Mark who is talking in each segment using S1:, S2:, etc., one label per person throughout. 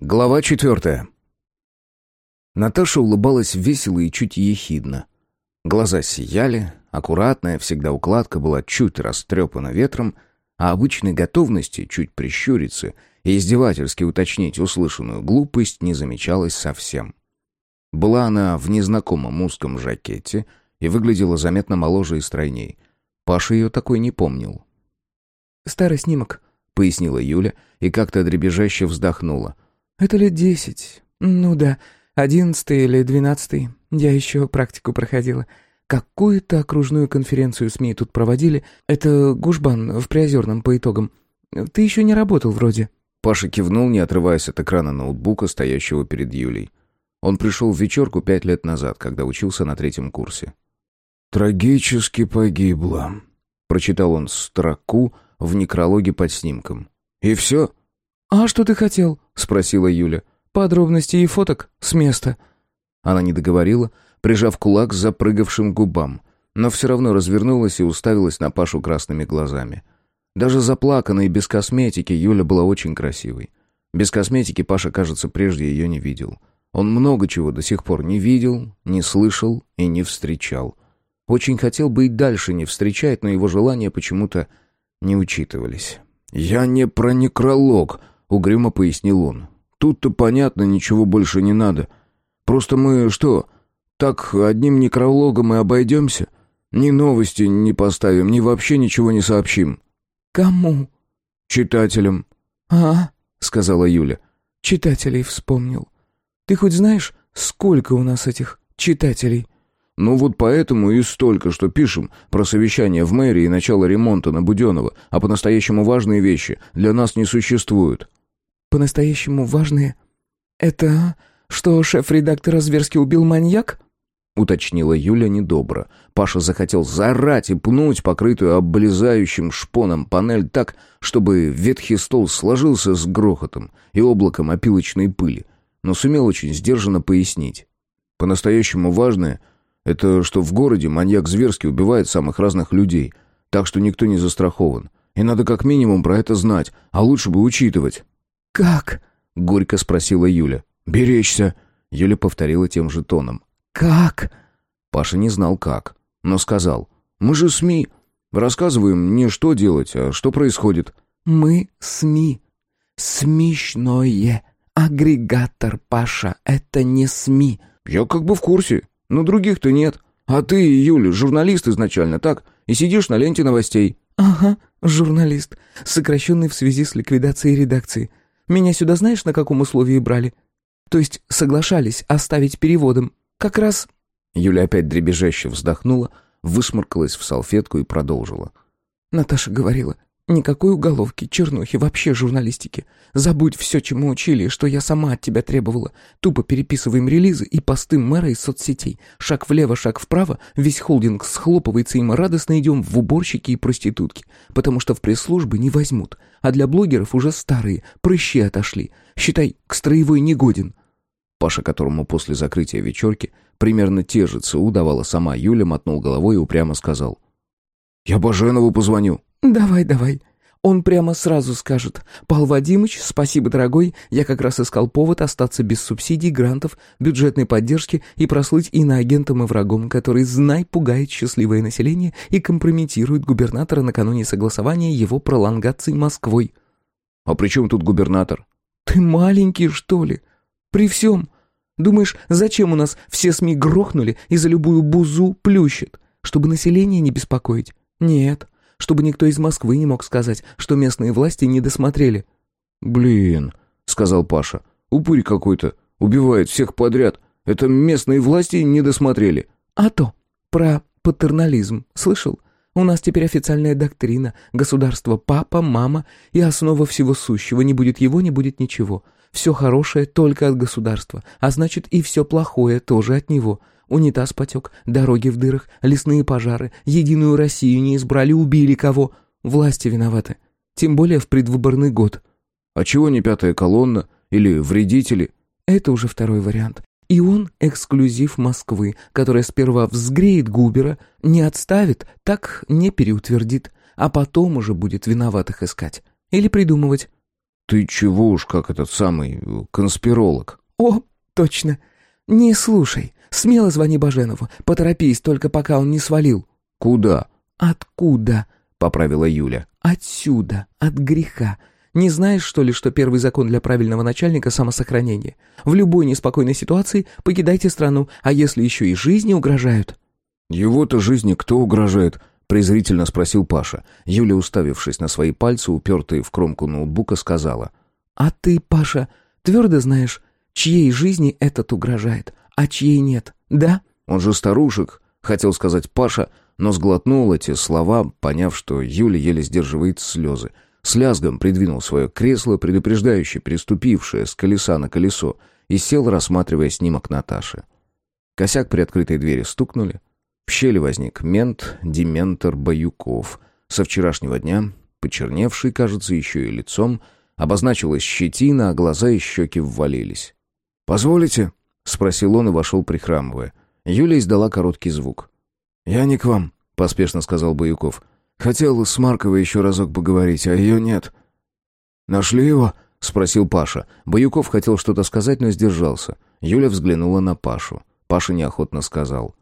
S1: Глава четвертая. Наташа улыбалась весело и чуть ехидно. Глаза сияли, аккуратная всегда укладка была чуть растрепана ветром, а обычной готовности чуть прищуриться и издевательски уточнить услышанную глупость не замечалось совсем. Была она в незнакомом узком жакете и выглядела заметно моложе и стройней. Паша ее такой не помнил.
S2: «Старый снимок», — пояснила Юля и как-то дребезжаще вздохнула — «Это лет десять. Ну да, одиннадцатый или двенадцатый. Я еще практику проходила. Какую-то окружную конференцию СМИ тут проводили. Это Гушбан в Приозерном по итогам. Ты еще не работал вроде».
S1: Паша кивнул, не отрываясь от экрана ноутбука, стоящего перед Юлей. Он пришел в вечерку пять лет назад, когда учился на третьем курсе. «Трагически погибла», — прочитал он строку в некрологе под снимком. «И все?»
S2: «А что ты хотел?» — спросила Юля. «Подробности и фоток с места».
S1: Она не договорила, прижав кулак с запрыгавшим губам, но все равно развернулась и уставилась на Пашу красными глазами. Даже заплаканной без косметики Юля была очень красивой. Без косметики Паша, кажется, прежде ее не видел. Он много чего до сих пор не видел, не слышал и не встречал. Очень хотел бы и дальше не встречать, но его желания почему-то не учитывались. «Я не про некролог», — угрюмо пояснил он. «Тут-то понятно, ничего больше не надо. Просто мы что, так одним некрологом и обойдемся? Ни новости не поставим, ни вообще ничего не сообщим».
S2: «Кому?»
S1: «Читателям».
S2: «А?»
S1: — сказала Юля.
S2: «Читателей вспомнил. Ты хоть знаешь, сколько у нас этих читателей?»
S1: «Ну вот поэтому и столько, что пишем про совещание в мэрии и начало ремонта на Буденова, а по-настоящему важные вещи для нас не существуют»
S2: по-настоящему важные. Это что шеф-редактора зверски убил маньяк?»
S1: уточнила Юля недобро. Паша захотел заорать и пнуть покрытую облезающим шпоном панель так, чтобы ветхий стол сложился с грохотом и облаком опилочной пыли, но сумел очень сдержанно пояснить. «По-настоящему важное — это что в городе маньяк зверски убивает самых разных людей, так что никто не застрахован. И надо как минимум про это знать, а лучше бы учитывать».
S2: «Как?»
S1: — горько спросила Юля. «Беречься!» — Юля повторила тем же тоном.
S2: «Как?»
S1: Паша не знал как, но сказал. «Мы же СМИ. Рассказываем не что делать, а что происходит».
S2: «Мы СМИ. Смешное. Агрегатор, Паша. Это не СМИ».
S1: «Я как бы в курсе, но других-то нет. А ты, Юля, журналист изначально, так? И сидишь на ленте новостей».
S2: «Ага, журналист, сокращенный в связи с ликвидацией редакции. Меня сюда знаешь, на каком условии брали? То есть соглашались оставить переводом. Как раз...»
S1: Юля опять дребезжаще вздохнула, высморкалась в салфетку и продолжила.
S2: Наташа говорила, никакой уголовки, чернухи, вообще журналистики. Забудь все, чему учили, что я сама от тебя требовала. Тупо переписываем релизы и посты мэра из соцсетей. Шаг влево, шаг вправо, весь холдинг схлопывается, и мы радостно идем в уборщики и проститутки. Потому что в пресс-службы не возьмут а для блогеров уже старые, прыщи отошли. Считай, к строевой негоден».
S1: Паша, которому после закрытия вечерки примерно те же ЦУ давала сама Юля, мотнул головой и упрямо сказал. «Я Баженову позвоню».
S2: «Давай, давай. Он прямо сразу скажет. «Пал Вадимыч, спасибо, дорогой, я как раз искал повод остаться без субсидий, грантов, бюджетной поддержки и прослыть иноагентом и врагом, который, знай, пугает счастливое население и компрометирует губернатора накануне согласования его пролонгаций Москвой».
S1: «А при чем тут губернатор?»
S2: «Ты маленький, что ли? При всем. Думаешь, зачем у нас все СМИ грохнули и за любую бузу плющат? Чтобы население не беспокоить? Нет» чтобы никто из Москвы не мог сказать, что местные власти не досмотрели».
S1: «Блин», — сказал Паша, — «упырь какой-то, убивает всех подряд. Это местные власти не досмотрели».
S2: «А то, про патернализм, слышал? У нас теперь официальная доктрина. Государство папа, мама, и основа всего сущего. Не будет его, не будет ничего. Все хорошее только от государства, а значит и все плохое тоже от него. Унитаз потек, дороги в дырах, лесные пожары, единую Россию не избрали, убили кого. Власти виноваты. Тем более в предвыборный год.
S1: А чего не пятая колонна? Или вредители?
S2: Это уже второй вариант. И он эксклюзив Москвы, которая сперва взгреет Губера, не отставит, так не переутвердит, а потом уже будет виноватых искать. Или придумывать.
S1: ты чего уж как этот самый э, конспиролог?»
S2: «О, точно. Не слушай. Смело звони Баженову. Поторопись, только пока он не свалил».
S1: «Куда?»
S2: «Откуда?» — поправила Юля. «Отсюда, от греха. Не знаешь, что ли, что первый закон для правильного начальника — самосохранение? В любой неспокойной ситуации покидайте страну, а если еще и жизни угрожают?»
S1: «Его-то жизни кто угрожает?» — презрительно спросил Паша. Юля, уставившись на свои пальцы, упертые в кромку ноутбука, сказала.
S2: «А ты, Паша, твердо знаешь, чьей жизни этот угрожает, а чьей нет, да?»
S1: «Он же старушек», — хотел сказать Паша, но сглотнул эти слова, поняв, что Юля еле сдерживает слезы. С лязгом придвинул свое кресло, предупреждающе переступившее с колеса на колесо, и сел, рассматривая снимок Наташи. Косяк при открытой двери стукнули. В щели возник мент, дементор Баюков. Со вчерашнего дня, почерневший, кажется, еще и лицом, обозначилась щетина, а глаза и щеки ввалились. «Позволите?» — спросил он и вошел, прихрамывая. Юля издала короткий звук. «Я не к вам», — поспешно сказал Баюков. «Хотел с Марковой еще разок поговорить, а ее нет». «Нашли его?» — спросил Паша. Баюков хотел что-то сказать, но сдержался. Юля взглянула на Пашу. Паша неохотно сказал.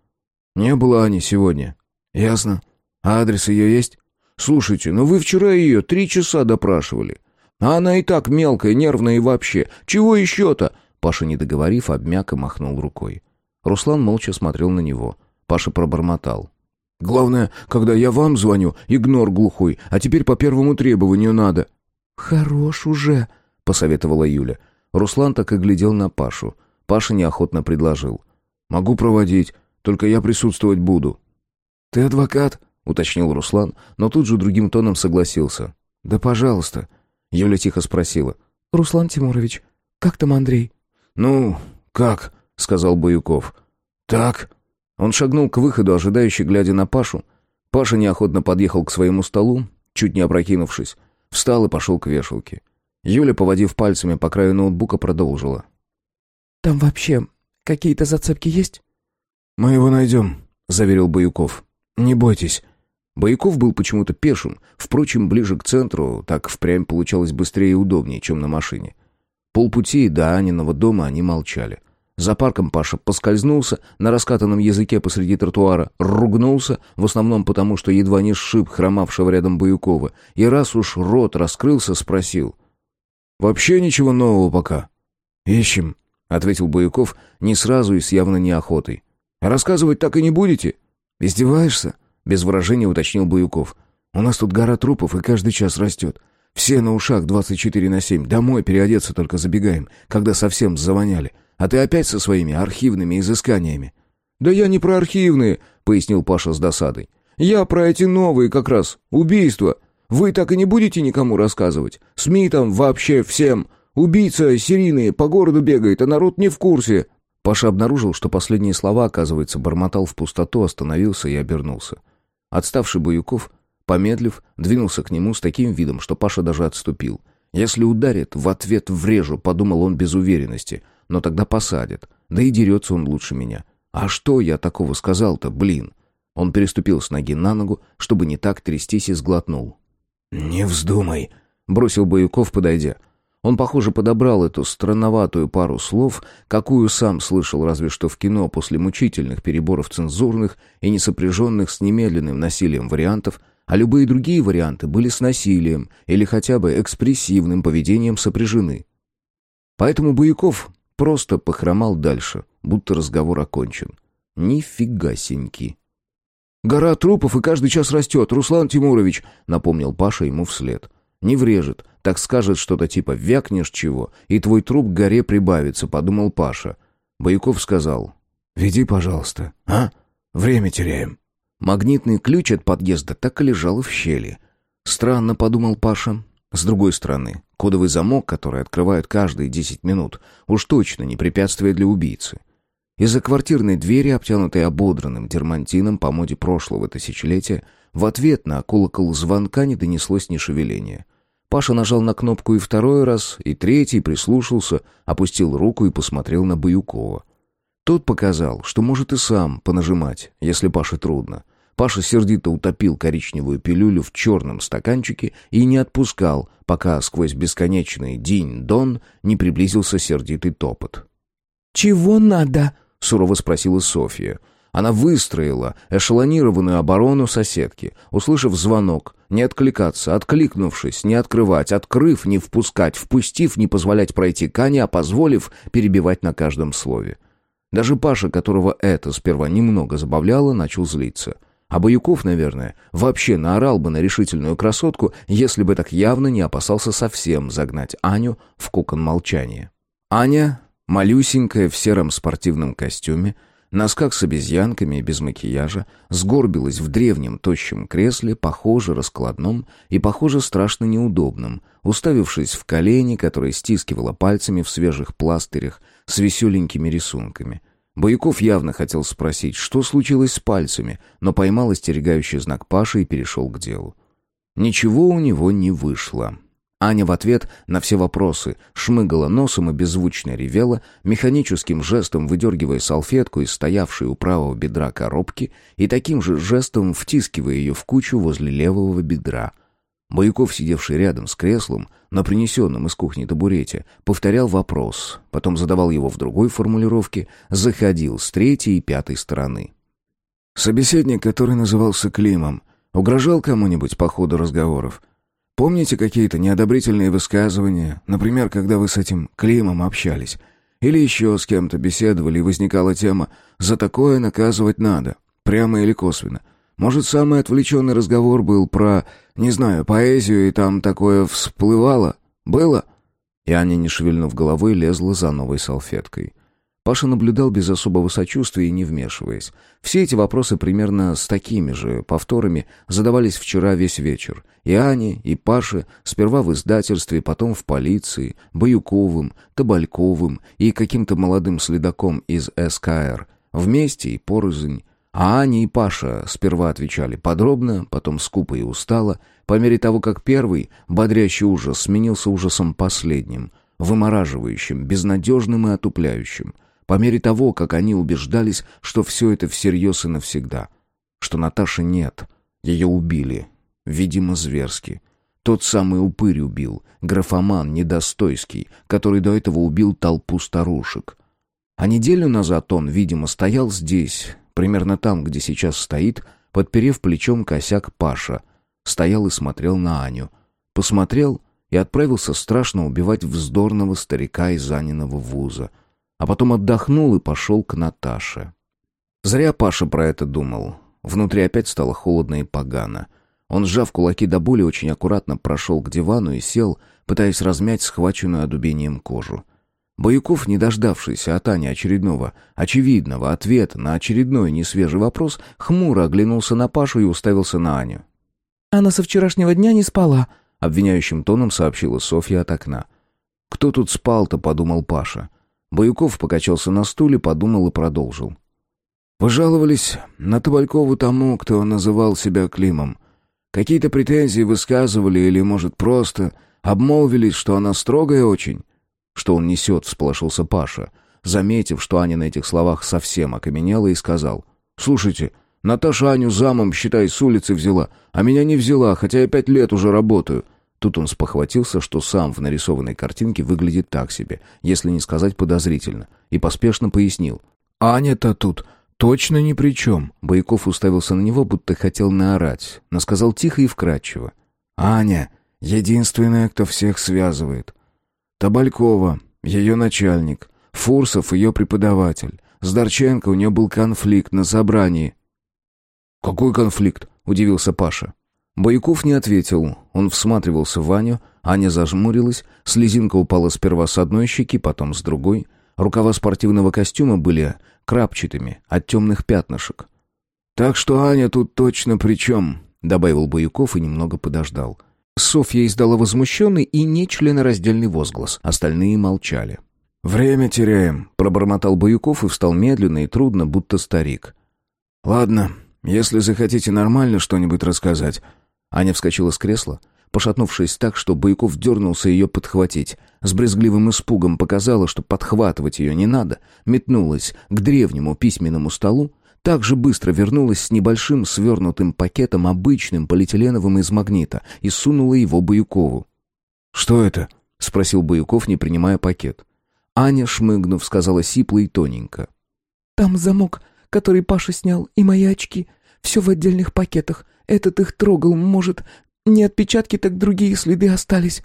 S1: «Не было Ани сегодня». «Ясно. А адрес ее есть?» «Слушайте, ну вы вчера ее три часа допрашивали. А она и так мелкая, нервная и вообще. Чего еще-то?» Паша, не договорив, обмяк и махнул рукой. Руслан молча смотрел на него. Паша пробормотал. «Главное, когда я вам звоню, игнор глухой, а теперь по первому требованию надо».
S2: «Хорош уже», — посоветовала Юля.
S1: Руслан так и глядел на Пашу. Паша неохотно предложил. «Могу проводить. Только я присутствовать буду».
S2: «Ты адвокат?»
S1: — уточнил Руслан, но тут же другим тоном согласился. «Да пожалуйста». Юля тихо спросила.
S2: «Руслан Тимурович, как там Андрей?»
S1: «Ну, как?» — сказал Баюков. «Так». Он шагнул к выходу, ожидающий, глядя на Пашу. Паша неохотно подъехал к своему столу, чуть не опрокинувшись, встал и пошел к вешалке. Юля, поводив пальцами по краю ноутбука, продолжила.
S2: «Там вообще какие-то зацепки есть?»
S1: «Мы его найдем», — заверил Баюков. «Не бойтесь». Бояков был почему-то пешим, впрочем, ближе к центру, так впрямь получалось быстрее и удобнее, чем на машине. Полпути до Аниного дома они молчали. За парком Паша поскользнулся на раскатанном языке посреди тротуара, ругнулся, в основном потому, что едва не сшиб хромавшего рядом Баюкова, и раз уж рот раскрылся, спросил. «Вообще ничего нового пока?» «Ищем», — ответил Баюков не сразу и с явно неохотой. Рассказывать так и не будете?» «Издеваешься?» — без выражения уточнил Баюков. «У нас тут гора трупов, и каждый час растет. Все на ушах 24 на 7. Домой переодеться только забегаем, когда совсем завоняли. А ты опять со своими архивными изысканиями». «Да я не про архивные», — пояснил Паша с досадой. «Я про эти новые как раз. Убийства. Вы так и не будете никому рассказывать? СМИ там вообще всем. Убийца серийный по городу бегает, а народ не в курсе». Паша обнаружил, что последние слова, оказывается, бормотал в пустоту, остановился и обернулся. Отставший Баюков, помедлив, двинулся к нему с таким видом, что Паша даже отступил. Если ударит, в ответ врежу, подумал он без уверенности, но тогда посадят. Да и дерется он лучше меня. А что я такого сказал-то, блин? Он переступил с ноги на ногу, чтобы не так трястись и сглотнул. «Не вздумай», — бросил Баюков, подойдя. Он, похоже, подобрал эту странноватую пару слов, какую сам слышал разве что в кино после мучительных переборов цензурных и не сопряженных с немедленным насилием вариантов, а любые другие варианты были с насилием или хотя бы экспрессивным поведением сопряжены. Поэтому Бояков просто похромал дальше, будто разговор окончен. Нифига сеньки. «Гора трупов и каждый час растет, Руслан Тимурович», — напомнил Паша ему вслед. «Не врежет, так скажет что-то типа «вякнешь чего», и твой труп к горе прибавится», — подумал Паша. Бояков сказал «Веди, пожалуйста, а? Время теряем». Магнитный ключ от подъезда так и лежал в щели. «Странно», — подумал Паша. С другой стороны, кодовый замок, который открывают каждые десять минут, уж точно не препятствие для убийцы. Из-за квартирной двери, обтянутой ободранным дермантином по моде прошлого тысячелетия, в ответ на колокол звонка не донеслось ни шевеления. Паша нажал на кнопку и второй раз, и третий, прислушался, опустил руку и посмотрел на Баюкова. Тот показал, что может и сам понажимать, если Паше трудно. Паша сердито утопил коричневую пилюлю в черном стаканчике и не отпускал, пока сквозь бесконечный день-дон не приблизился сердитый топот.
S2: «Чего надо?»
S1: — сурово спросила Софья. Она выстроила эшелонированную оборону соседки, услышав звонок, не откликаться, откликнувшись, не открывать, открыв, не впускать, впустив, не позволять пройти Кане, а позволив перебивать на каждом слове. Даже Паша, которого это сперва немного забавляло, начал злиться. А Баюков, наверное, вообще наорал бы на решительную красотку, если бы так явно не опасался совсем загнать Аню в кокон молчания. Аня, малюсенькая в сером спортивном костюме, носках с обезьянками и без макияжа, сгорбилась в древнем тощем кресле, похоже раскладном и, похоже, страшно неудобном, уставившись в колени, которые стискивала пальцами в свежих пластырях с веселенькими рисунками. Бояков явно хотел спросить, что случилось с пальцами, но поймал остерегающий знак Паши и перешел к делу. Ничего у него не вышло. Аня в ответ на все вопросы шмыгала носом и беззвучно ревела, механическим жестом выдергивая салфетку из стоявшей у правого бедра коробки и таким же жестом втискивая ее в кучу возле левого бедра — Бояков, сидевший рядом с креслом, на принесенном из кухни табурете, повторял вопрос, потом задавал его в другой формулировке, заходил с третьей и пятой стороны. Собеседник, который назывался Климом, угрожал кому-нибудь по ходу разговоров. Помните какие-то неодобрительные высказывания, например, когда вы с этим Климом общались? Или еще с кем-то беседовали, и возникала тема «за такое наказывать надо», прямо или косвенно – может, самый отвлеченный разговор был про, не знаю, поэзию, и там такое всплывало? Было?» И Аня, не шевельнув головой, лезла за новой салфеткой. Паша наблюдал без особого сочувствия и не вмешиваясь. Все эти вопросы примерно с такими же повторами задавались вчера весь вечер. И Ане, и Паше, сперва в издательстве, потом в полиции, Баюковым, Табальковым и каким-то молодым следаком из СКР. Вместе и порознь. А Аня и Паша сперва отвечали подробно, потом скупо и устало, по мере того, как первый, бодрящий ужас, сменился ужасом последним, вымораживающим, безнадежным и отупляющим, по мере того, как они убеждались, что все это всерьез и навсегда, что Наташи нет, ее убили, видимо, зверски. Тот самый упырь убил, графоман недостойский, который до этого убил толпу старушек. А неделю назад он, видимо, стоял здесь, примерно там, где сейчас стоит, подперев плечом косяк Паша. Стоял и смотрел на Аню. Посмотрел и отправился страшно убивать вздорного старика из Аниного вуза. А потом отдохнул и пошел к Наташе. Зря Паша про это думал. Внутри опять стало холодно и погано. Он, сжав кулаки до боли, очень аккуратно прошел к дивану и сел, пытаясь размять схваченную одубением кожу. Баюков, не дождавшийся от Ани очередного, очевидного ответа на очередной несвежий вопрос, хмуро оглянулся на Пашу и уставился на Аню.
S2: «Она со вчерашнего дня не спала», —
S1: обвиняющим тоном сообщила Софья от окна. «Кто тут спал-то?» — подумал Паша. Баюков покачался на стуле, подумал и продолжил. «Вы жаловались на Табалькову тому, кто называл себя Климом. Какие-то претензии высказывали или, может, просто обмолвились, что она строгая очень?» Что он несет, всполошился Паша. Заметив, что Аня на этих словах совсем окаменела, и сказал. «Слушайте, Наташа Аню замом, считай, с улицы взяла, а меня не взяла, хотя я пять лет уже работаю». Тут он спохватился, что сам в нарисованной картинке выглядит так себе, если не сказать подозрительно, и поспешно пояснил. «Аня-то тут точно ни при чем». Бояков уставился на него, будто хотел наорать, но сказал тихо и вкрадчиво. «Аня — единственная, кто всех связывает. Табалькова, ее начальник. Фурсов, ее преподаватель. С Дорченко у нее был конфликт на собрании. «Какой конфликт?» — удивился Паша. Бояков не ответил. Он всматривался в Ваню, Аня зажмурилась, слезинка упала сперва с одной щеки, потом с другой. Рукава спортивного костюма были крапчатыми, от темных пятнышек. «Так что Аня тут точно при чем?» — добавил Бояков и немного подождал. Софья издала возмущенный и нечленораздельный возглас. Остальные молчали. «Время теряем», — пробормотал Баюков и встал медленно и трудно, будто старик. «Ладно, если захотите нормально что-нибудь рассказать». Аня вскочила с кресла, пошатнувшись так, что Баюков дернулся ее подхватить. С брезгливым испугом показала, что подхватывать ее не надо, метнулась к древнему письменному столу, так же быстро вернулась с небольшим свернутым пакетом, обычным полиэтиленовым из магнита, и сунула его Баюкову. «Что это?» — спросил Баюков, не принимая пакет. Аня, шмыгнув, сказала сипло и тоненько.
S2: «Там замок, который Паша снял, и мои очки. Все в отдельных пакетах. Этот их трогал, может, не отпечатки, так другие следы остались».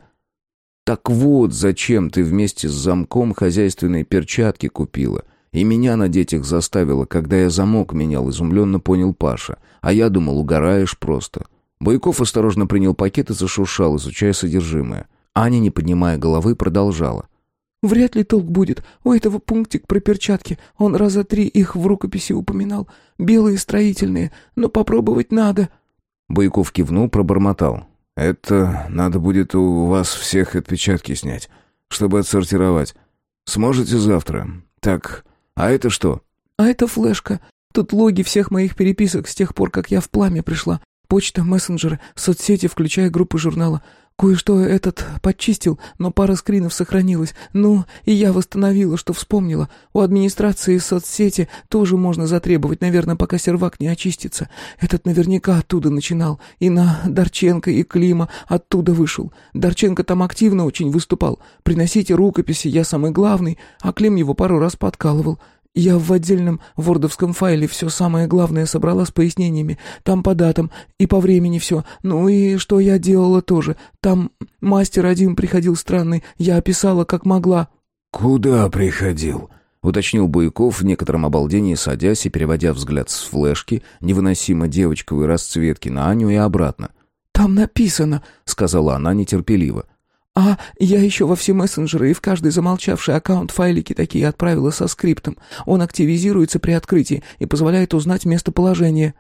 S1: «Так вот, зачем ты вместе с замком хозяйственные перчатки купила? И меня надеть их заставила, когда я замок менял», — изумленно понял Паша. «А я думал, угораешь просто». Бойков осторожно принял пакет и зашуршал, изучая содержимое. Аня, не поднимая головы, продолжала.
S2: «Вряд ли толк будет. У этого пунктик про перчатки. Он раза три их в рукописи упоминал. Белые строительные. Но попробовать надо».
S1: Бойков кивнул, пробормотал. «Это надо будет у вас всех отпечатки снять, чтобы отсортировать. Сможете завтра? Так, а это что?»
S2: «А это флешка. Тут логи всех моих переписок с тех пор, как я в пламя пришла. Почта, мессенджеры, соцсети, включая группы журнала. Кое-что этот подчистил, но пара скринов сохранилась. Ну, и я восстановила, что вспомнила. У администрации соцсети тоже можно затребовать, наверное, пока сервак не очистится. Этот наверняка оттуда начинал. И на Дорченко, и Клима оттуда вышел. Дорченко там активно очень выступал. Приносите рукописи, я самый главный, а Клим его пару раз подкалывал. Я в отдельном вордовском файле все самое главное собрала с пояснениями. Там по датам и по времени все. Ну и что я делала тоже. Там мастер один приходил странный. Я описала, как могла».
S1: «Куда приходил?» — уточнил Буйков в некотором обалдении, садясь и переводя взгляд с флешки невыносимо девочковой расцветки на Аню и обратно.
S2: «Там написано», — сказала она нетерпеливо. «А, я еще во все мессенджеры и в каждый замолчавший аккаунт файлики такие отправила со скриптом. Он активизируется при открытии и позволяет узнать местоположение».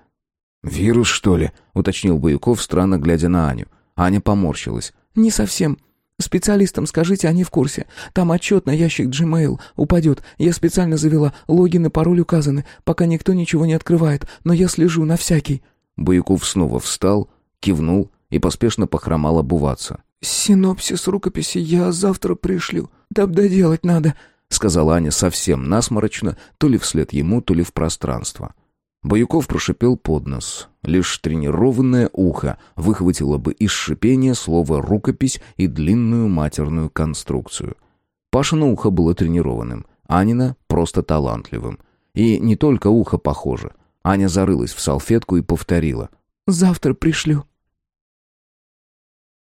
S1: «Вирус, что ли?» — уточнил Баюков, странно глядя на Аню. Аня поморщилась.
S2: «Не совсем. Специалистам скажите, они в курсе. Там отчет на ящик Gmail упадет. Я специально завела. Логин и пароль указаны, пока никто ничего не открывает. Но я слежу на всякий».
S1: Баюков снова встал, кивнул и поспешно похромал обуваться.
S2: «Синопсис рукописи я завтра пришлю. Там доделать надо», — сказала Аня совсем насморочно, то ли вслед ему, то ли в пространство.
S1: Баюков прошипел под нос. Лишь тренированное ухо выхватило бы из шипения слово «рукопись» и длинную матерную конструкцию. Пашино ухо было тренированным, Анина — просто талантливым. И не только ухо похоже. Аня зарылась в салфетку и повторила.
S2: «Завтра пришлю».